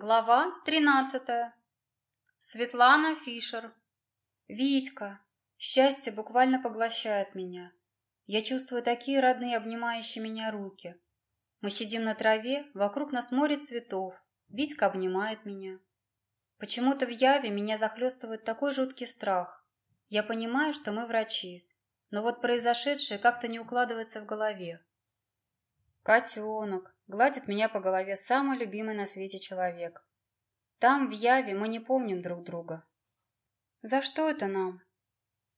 Глава тринадцатая. Светлана Фишер. Витька. Счастье буквально поглощает меня. Я чувствую такие родные обнимающие меня руки. Мы сидим на траве, вокруг нас море цветов. Витька обнимает меня. Почему-то в Яве меня захлестывает такой жуткий страх. Я понимаю, что мы врачи, но вот произошедшее как-то не укладывается в голове. Котенок гладит меня по голове самый любимый на свете человек. Там, в Яве, мы не помним друг друга. «За что это нам?»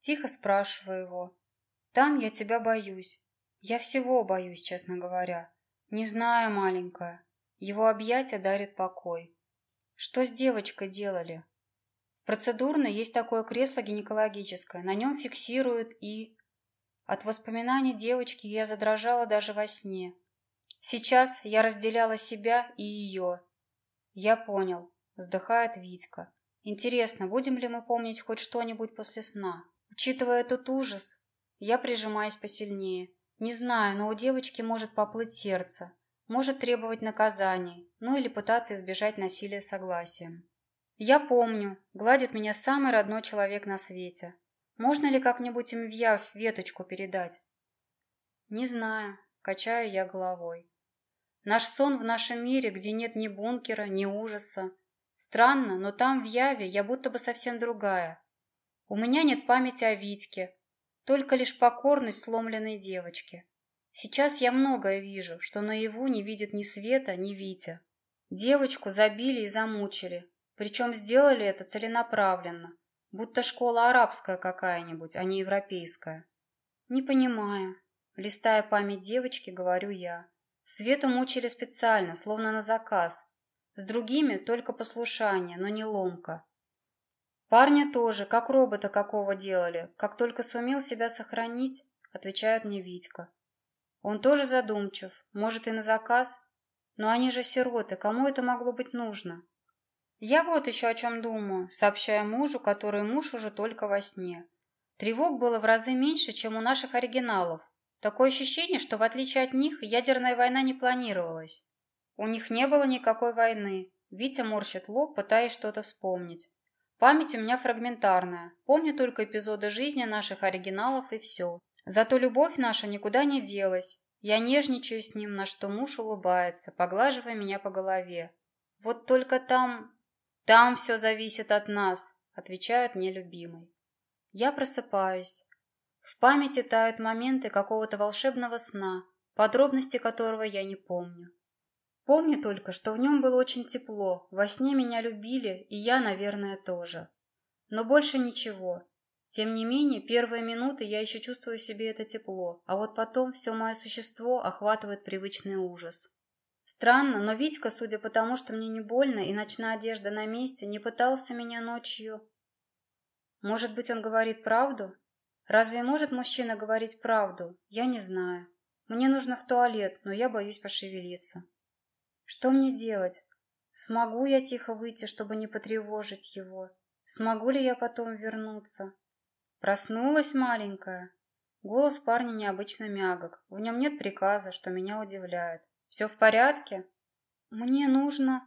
Тихо спрашиваю его. «Там я тебя боюсь. Я всего боюсь, честно говоря. Не знаю, маленькая. Его объятия дарят покой. Что с девочкой делали?» Процедурно есть такое кресло гинекологическое. На нем фиксируют и... От воспоминаний девочки я задрожала даже во сне. Сейчас я разделяла себя и ее. Я понял, вздыхает Витька. Интересно, будем ли мы помнить хоть что-нибудь после сна? Учитывая этот ужас, я прижимаюсь посильнее. Не знаю, но у девочки может поплыть сердце, может требовать наказаний, ну или пытаться избежать насилия согласием. Я помню, гладит меня самый родной человек на свете. Можно ли как-нибудь им в веточку передать? Не знаю, качаю я головой. Наш сон в нашем мире, где нет ни бункера, ни ужаса. Странно, но там, в Яве, я будто бы совсем другая. У меня нет памяти о Витьке, только лишь покорность сломленной девочки. Сейчас я многое вижу, что наяву не видит ни Света, ни Витя. Девочку забили и замучили, причем сделали это целенаправленно, будто школа арабская какая-нибудь, а не европейская. Не понимаю. Листая память девочки, говорю я. Свету мучили специально, словно на заказ. С другими только послушание, но не ломка. Парня тоже, как робота какого делали, как только сумел себя сохранить, отвечает мне Витька. Он тоже задумчив, может и на заказ, но они же сироты, кому это могло быть нужно? Я вот еще о чем думаю, сообщая мужу, который муж уже только во сне. Тревог было в разы меньше, чем у наших оригиналов. Такое ощущение, что в отличие от них, ядерная война не планировалась. У них не было никакой войны. Витя морщит лоб, пытаясь что-то вспомнить. Память у меня фрагментарная. Помню только эпизоды жизни наших оригиналов и все. Зато любовь наша никуда не делась. Я нежничаю с ним, на что муж улыбается, поглаживая меня по голове. Вот только там... Там все зависит от нас, отвечает мне любимый. Я просыпаюсь. В памяти тают моменты какого-то волшебного сна, подробности которого я не помню. Помню только, что в нем было очень тепло, во сне меня любили, и я, наверное, тоже. Но больше ничего. Тем не менее, первые минуты я еще чувствую в себе это тепло, а вот потом все мое существо охватывает привычный ужас. Странно, но Витька, судя по тому, что мне не больно и ночная одежда на месте, не пытался меня ночью... Может быть, он говорит правду? Разве может мужчина говорить правду? Я не знаю. Мне нужно в туалет, но я боюсь пошевелиться. Что мне делать? Смогу я тихо выйти, чтобы не потревожить его? Смогу ли я потом вернуться? Проснулась маленькая. Голос парня необычно мягок. В нем нет приказа, что меня удивляет. Все в порядке? Мне нужно...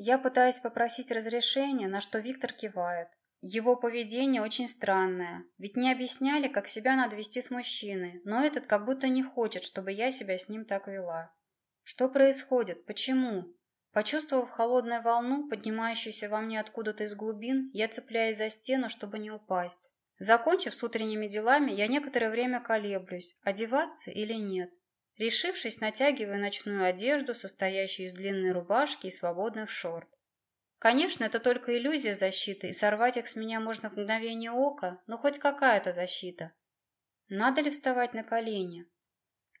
Я пытаюсь попросить разрешения, на что Виктор кивает. Его поведение очень странное, ведь не объясняли, как себя надо вести с мужчиной, но этот как будто не хочет, чтобы я себя с ним так вела. Что происходит? Почему? Почувствовав холодную волну, поднимающуюся во мне откуда-то из глубин, я цепляюсь за стену, чтобы не упасть. Закончив с утренними делами, я некоторое время колеблюсь, одеваться или нет. Решившись, натягиваю ночную одежду, состоящую из длинной рубашки и свободных шорт. Конечно, это только иллюзия защиты, и сорвать их с меня можно в мгновение ока, но хоть какая-то защита. Надо ли вставать на колени?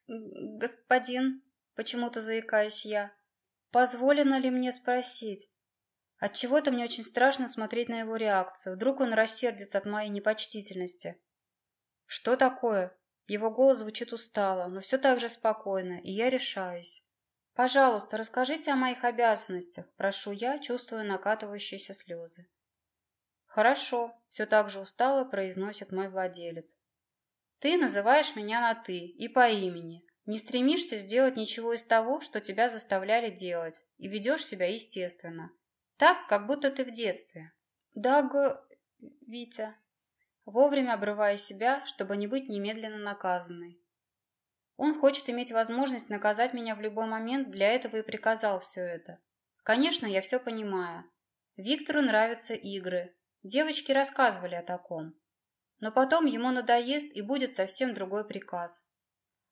Господин, почему-то заикаюсь я, позволено ли мне спросить? Отчего-то мне очень страшно смотреть на его реакцию. Вдруг он рассердится от моей непочтительности. Что такое? Его голос звучит устало, но все так же спокойно, и я решаюсь. «Пожалуйста, расскажите о моих обязанностях», – прошу я, чувствуя накатывающиеся слезы. «Хорошо», – все так же устало произносит мой владелец. «Ты называешь меня на «ты» и по имени. Не стремишься сделать ничего из того, что тебя заставляли делать, и ведешь себя естественно. Так, как будто ты в детстве. Да, г... Витя. Вовремя обрывая себя, чтобы не быть немедленно наказанной. Он хочет иметь возможность наказать меня в любой момент, для этого и приказал все это. Конечно, я все понимаю. Виктору нравятся игры. Девочки рассказывали о таком. Но потом ему надоест и будет совсем другой приказ.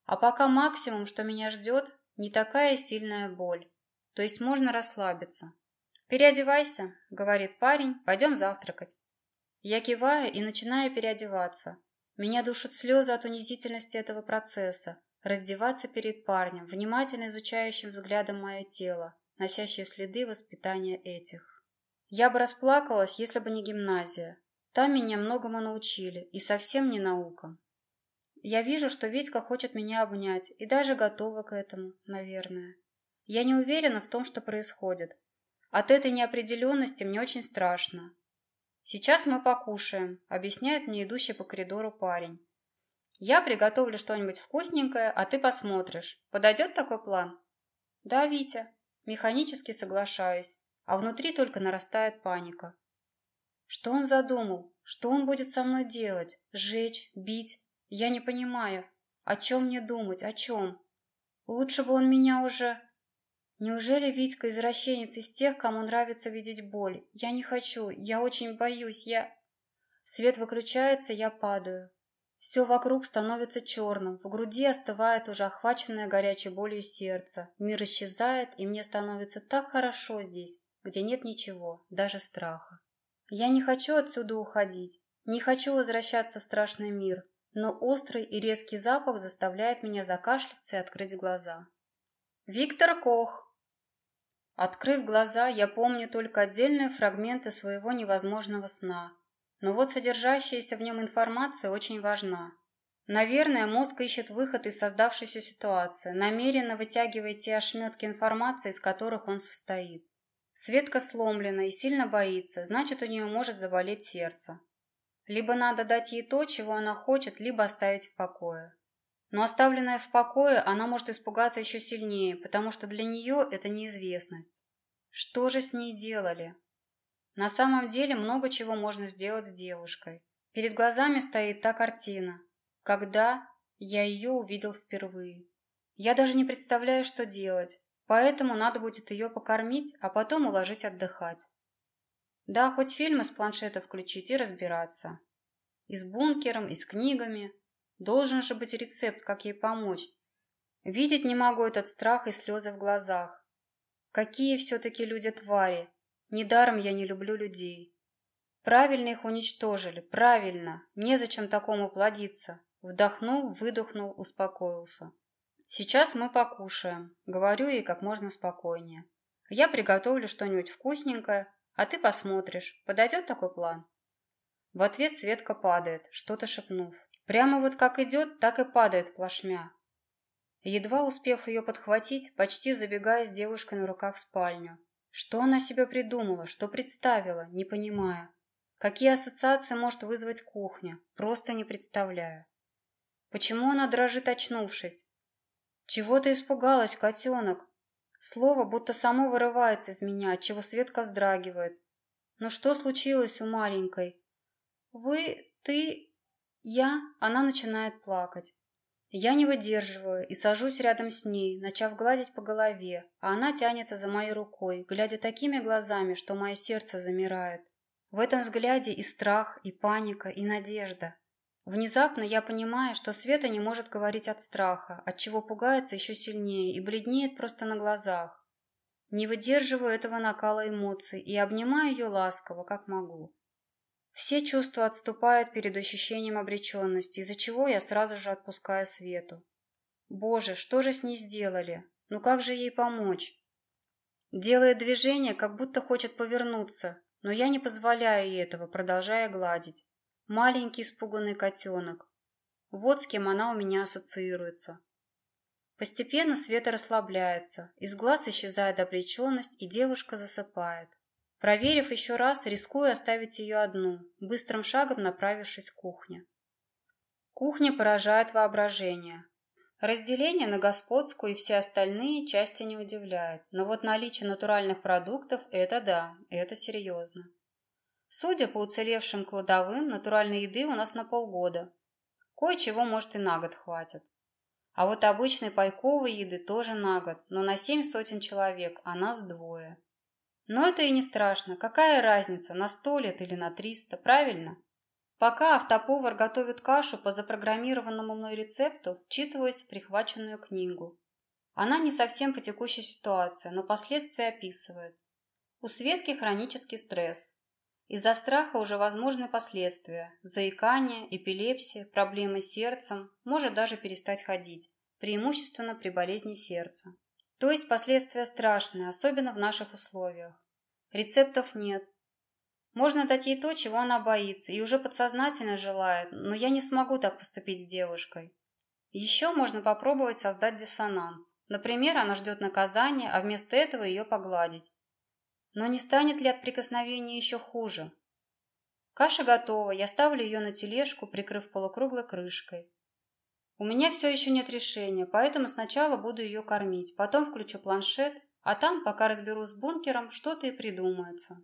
А пока максимум, что меня ждет, не такая сильная боль. То есть можно расслабиться. «Переодевайся», — говорит парень, — «пойдем завтракать». Я киваю и начинаю переодеваться. Меня душат слезы от унизительности этого процесса, раздеваться перед парнем, внимательно изучающим взглядом мое тело, носящее следы воспитания этих. Я бы расплакалась, если бы не гимназия. Там меня многому научили, и совсем не наукам. Я вижу, что Витька хочет меня обнять, и даже готова к этому, наверное. Я не уверена в том, что происходит. От этой неопределенности мне очень страшно. «Сейчас мы покушаем», — объясняет мне идущий по коридору парень. Я приготовлю что-нибудь вкусненькое, а ты посмотришь. Подойдет такой план? Да, Витя. Механически соглашаюсь, а внутри только нарастает паника. Что он задумал? Что он будет со мной делать? Жечь? Бить? Я не понимаю. О чем мне думать? О чем? Лучше бы он меня уже... Неужели Витька извращенец из тех, кому нравится видеть боль? Я не хочу, я очень боюсь, я... Свет выключается, я падаю. Все вокруг становится черным, в груди остывает уже охваченное горячей болью сердце. Мир исчезает, и мне становится так хорошо здесь, где нет ничего, даже страха. Я не хочу отсюда уходить, не хочу возвращаться в страшный мир, но острый и резкий запах заставляет меня закашляться и открыть глаза. «Виктор Кох!» Открыв глаза, я помню только отдельные фрагменты своего невозможного сна, но вот содержащаяся в нем информация очень важна. Наверное, мозг ищет выход из создавшейся ситуации, намеренно вытягивая те ошметки информации, из которых он состоит. Светка сломлена и сильно боится, значит, у нее может заболеть сердце. Либо надо дать ей то, чего она хочет, либо оставить в покое. Но оставленная в покое, она может испугаться еще сильнее, потому что для нее это неизвестность. Что же с ней делали? На самом деле много чего можно сделать с девушкой. Перед глазами стоит та картина, когда я ее увидел впервые. Я даже не представляю, что делать, поэтому надо будет ее покормить, а потом уложить отдыхать. Да, хоть фильмы с планшета включить и разбираться. И с бункером, и с книгами. Должен же быть рецепт, как ей помочь. Видеть не могу этот страх и слезы в глазах. Какие все-таки люди твари, Недаром я не люблю людей. Правильно их уничтожили, правильно. Незачем такому плодиться. Вдохнул, выдохнул, успокоился. Сейчас мы покушаем. Говорю ей как можно спокойнее. Я приготовлю что-нибудь вкусненькое, а ты посмотришь. Подойдет такой план? В ответ Светка падает, что-то шепнув. Прямо вот как идет, так и падает плашмя. Едва успев ее подхватить, почти забегая с девушкой на руках в спальню. Что она себе придумала, что представила, не понимая. Какие ассоциации может вызвать кухня, просто не представляю. Почему она дрожит, очнувшись? Чего ты испугалась, котенок? Слово будто само вырывается из меня, отчего Светка вздрагивает. Но что случилось у маленькой? Вы, ты, я... Она начинает плакать. Я не выдерживаю и сажусь рядом с ней, начав гладить по голове, а она тянется за моей рукой, глядя такими глазами, что мое сердце замирает. В этом взгляде и страх, и паника, и надежда. Внезапно я понимаю, что Света не может говорить от страха, от чего пугается еще сильнее и бледнеет просто на глазах. Не выдерживаю этого накала эмоций и обнимаю ее ласково, как могу. Все чувства отступают перед ощущением обреченности, из-за чего я сразу же отпускаю Свету. Боже, что же с ней сделали? Ну как же ей помочь? Делает движение, как будто хочет повернуться, но я не позволяю ей этого, продолжая гладить. Маленький испуганный котенок. Вот с кем она у меня ассоциируется. Постепенно Света расслабляется, из глаз исчезает обреченность, и девушка засыпает. Проверив еще раз, рискую оставить ее одну, быстрым шагом направившись к кухне. Кухня поражает воображение. Разделение на господскую и все остальные части не удивляет, но вот наличие натуральных продуктов – это да, это серьезно. Судя по уцелевшим кладовым, натуральной еды у нас на полгода. Кое-чего, может, и на год хватит. А вот обычной пайковой еды тоже на год, но на семь сотен человек, а нас двое. Но это и не страшно. Какая разница, на сто лет или на триста, правильно? Пока автоповар готовит кашу по запрограммированному мной рецепту, вчитываясь в прихваченную книгу. Она не совсем по текущей ситуации, но последствия описывает. У Светки хронический стресс. Из-за страха уже возможны последствия – заикание, эпилепсия, проблемы с сердцем, может даже перестать ходить, преимущественно при болезни сердца. То есть последствия страшные, особенно в наших условиях. Рецептов нет. Можно дать ей то, чего она боится, и уже подсознательно желает, но я не смогу так поступить с девушкой. Еще можно попробовать создать диссонанс. Например, она ждет наказания, а вместо этого ее погладить. Но не станет ли от прикосновения еще хуже? Каша готова, я ставлю ее на тележку, прикрыв полукруглой крышкой. У меня все еще нет решения, поэтому сначала буду ее кормить, потом включу планшет, а там, пока разберусь с бункером, что-то и придумается.